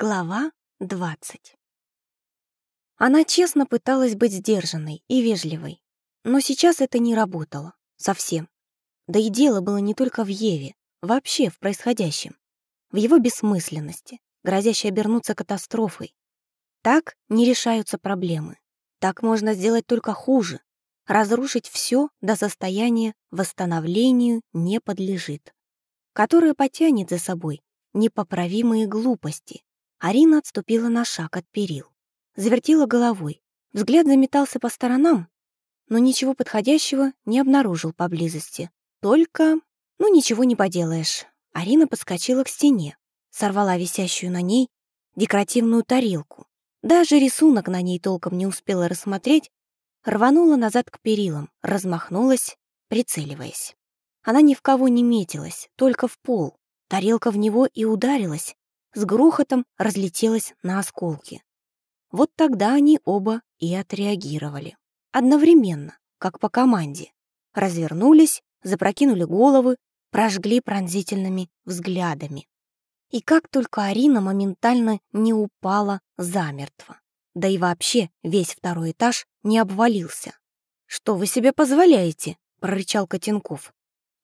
Глава 20 Она честно пыталась быть сдержанной и вежливой, но сейчас это не работало. Совсем. Да и дело было не только в Еве, вообще в происходящем. В его бессмысленности, грозящей обернуться катастрофой. Так не решаются проблемы. Так можно сделать только хуже. Разрушить все до состояния восстановлению не подлежит, которое потянет за собой непоправимые глупости, Арина отступила на шаг от перил. Завертела головой. Взгляд заметался по сторонам, но ничего подходящего не обнаружил поблизости. Только... Ну, ничего не поделаешь. Арина подскочила к стене, сорвала висящую на ней декоративную тарелку. Даже рисунок на ней толком не успела рассмотреть, рванула назад к перилам, размахнулась, прицеливаясь. Она ни в кого не метилась, только в пол. Тарелка в него и ударилась, с грохотом разлетелась на осколки. Вот тогда они оба и отреагировали. Одновременно, как по команде. Развернулись, запрокинули головы, прожгли пронзительными взглядами. И как только Арина моментально не упала замертво. Да и вообще весь второй этаж не обвалился. «Что вы себе позволяете?» — прорычал Котенков.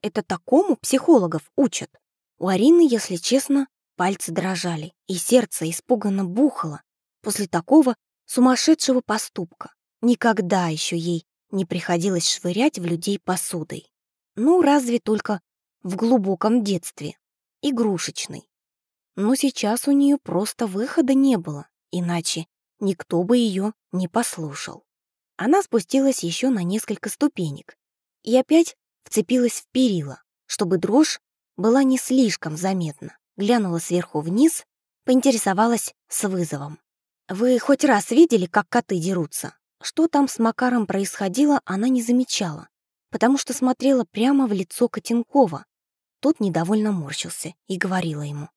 «Это такому психологов учат. У Арины, если честно, Пальцы дрожали, и сердце испуганно бухало после такого сумасшедшего поступка. Никогда еще ей не приходилось швырять в людей посудой. Ну, разве только в глубоком детстве, игрушечной. Но сейчас у нее просто выхода не было, иначе никто бы ее не послушал. Она спустилась еще на несколько ступенек и опять вцепилась в перила, чтобы дрожь была не слишком заметна глянула сверху вниз, поинтересовалась с вызовом. «Вы хоть раз видели, как коты дерутся?» Что там с Макаром происходило, она не замечала, потому что смотрела прямо в лицо Котенкова. Тот недовольно морщился и говорила ему.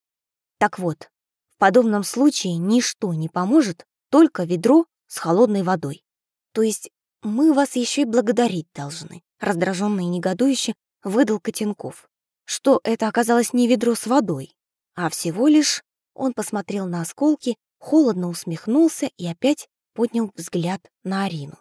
«Так вот, в подобном случае ничто не поможет, только ведро с холодной водой. То есть мы вас еще и благодарить должны», раздраженно и негодующе выдал Котенков. Что это оказалось не ведро с водой, а всего лишь он посмотрел на осколки, холодно усмехнулся и опять поднял взгляд на Арину.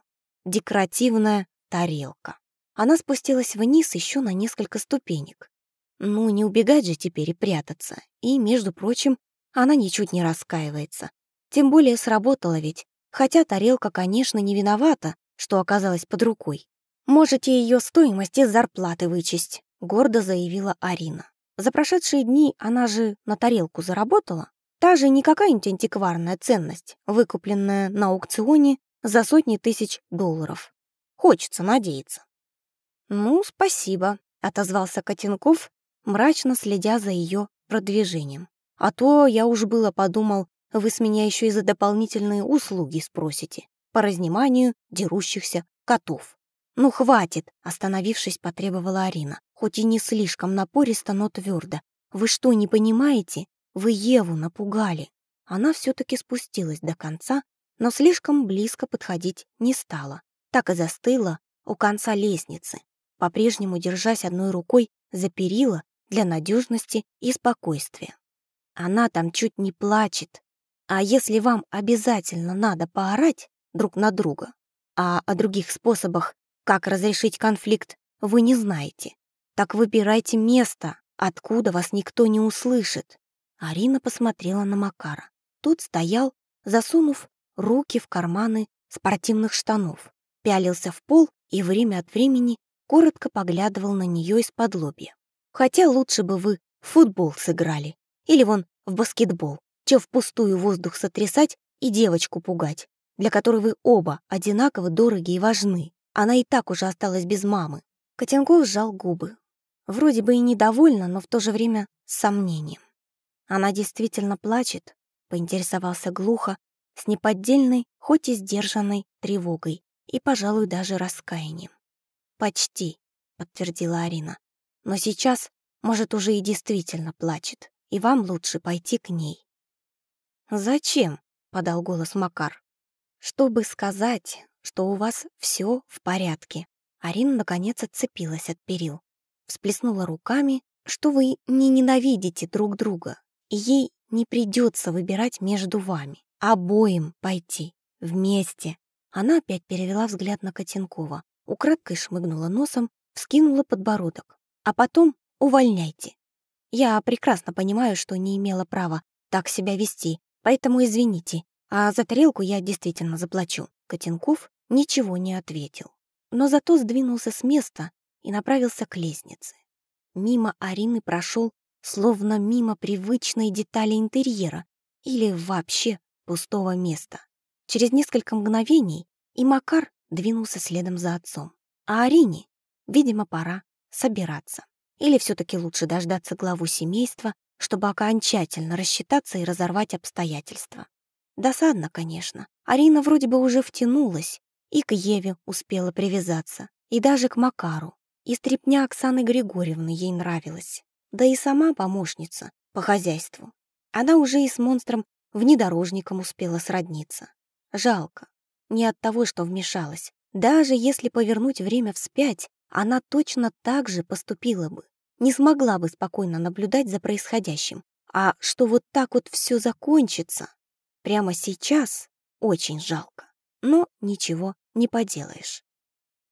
Декоративная тарелка. Она спустилась вниз еще на несколько ступенек. Ну, не убегать же теперь и прятаться. И, между прочим, она ничуть не раскаивается. Тем более сработала ведь, хотя тарелка, конечно, не виновата, что оказалась под рукой. «Можете ее стоимость из зарплаты вычесть», — гордо заявила Арина. За прошедшие дни она же на тарелку заработала. Та же не какая-нибудь антикварная ценность, выкупленная на аукционе за сотни тысяч долларов. Хочется надеяться. «Ну, спасибо», — отозвался Котенков, мрачно следя за ее продвижением. «А то я уж было подумал, вы с меня еще и за дополнительные услуги спросите по разниманию дерущихся котов». «Ну, хватит!» — остановившись, потребовала Арина. Хоть и не слишком напористо, но твердо. «Вы что, не понимаете? Вы Еву напугали!» Она все-таки спустилась до конца, но слишком близко подходить не стала. Так и застыла у конца лестницы, по-прежнему держась одной рукой за перила для надежности и спокойствия. Она там чуть не плачет. А если вам обязательно надо поорать друг на друга, а о других способах как разрешить конфликт, вы не знаете. Так выбирайте место, откуда вас никто не услышит. Арина посмотрела на Макара. Тот стоял, засунув руки в карманы спортивных штанов, пялился в пол и время от времени коротко поглядывал на нее из-под лобья. Хотя лучше бы вы в футбол сыграли. Или вон в баскетбол. Че впустую воздух сотрясать и девочку пугать, для которой вы оба одинаково дороги и важны. Она и так уже осталась без мамы. Котенков сжал губы. Вроде бы и недовольна, но в то же время с сомнением. Она действительно плачет, поинтересовался глухо, с неподдельной, хоть и сдержанной тревогой и, пожалуй, даже раскаянием. «Почти», — подтвердила Арина. «Но сейчас, может, уже и действительно плачет, и вам лучше пойти к ней». «Зачем?» — подал голос Макар. «Чтобы сказать, что у вас все в порядке». Арина, наконец, отцепилась от перил. Всплеснула руками, что вы не ненавидите друг друга. И ей не придется выбирать между вами. Обоим пойти. Вместе. Она опять перевела взгляд на Котенкова, украдкой шмыгнула носом, вскинула подбородок. А потом увольняйте. Я прекрасно понимаю, что не имела права так себя вести, поэтому извините, а за тарелку я действительно заплачу. Котенков ничего не ответил, но зато сдвинулся с места и направился к лестнице. Мимо Арины прошел, словно мимо привычной детали интерьера или вообще пустого места. Через несколько мгновений и Макар двинулся следом за отцом. А Арине, видимо, пора собираться. Или все-таки лучше дождаться главу семейства, чтобы окончательно рассчитаться и разорвать обстоятельства. Досадно, конечно. Арина вроде бы уже втянулась, и к Еве успела привязаться, и даже к Макару. И стряпня Оксаны Григорьевны ей нравилась. Да и сама помощница по хозяйству. Она уже и с монстром внедорожником успела сродниться. Жалко. Не от того, что вмешалась. Даже если повернуть время вспять, она точно так же поступила бы. Не смогла бы спокойно наблюдать за происходящим. А что вот так вот все закончится, прямо сейчас очень жалко. Но ничего не поделаешь.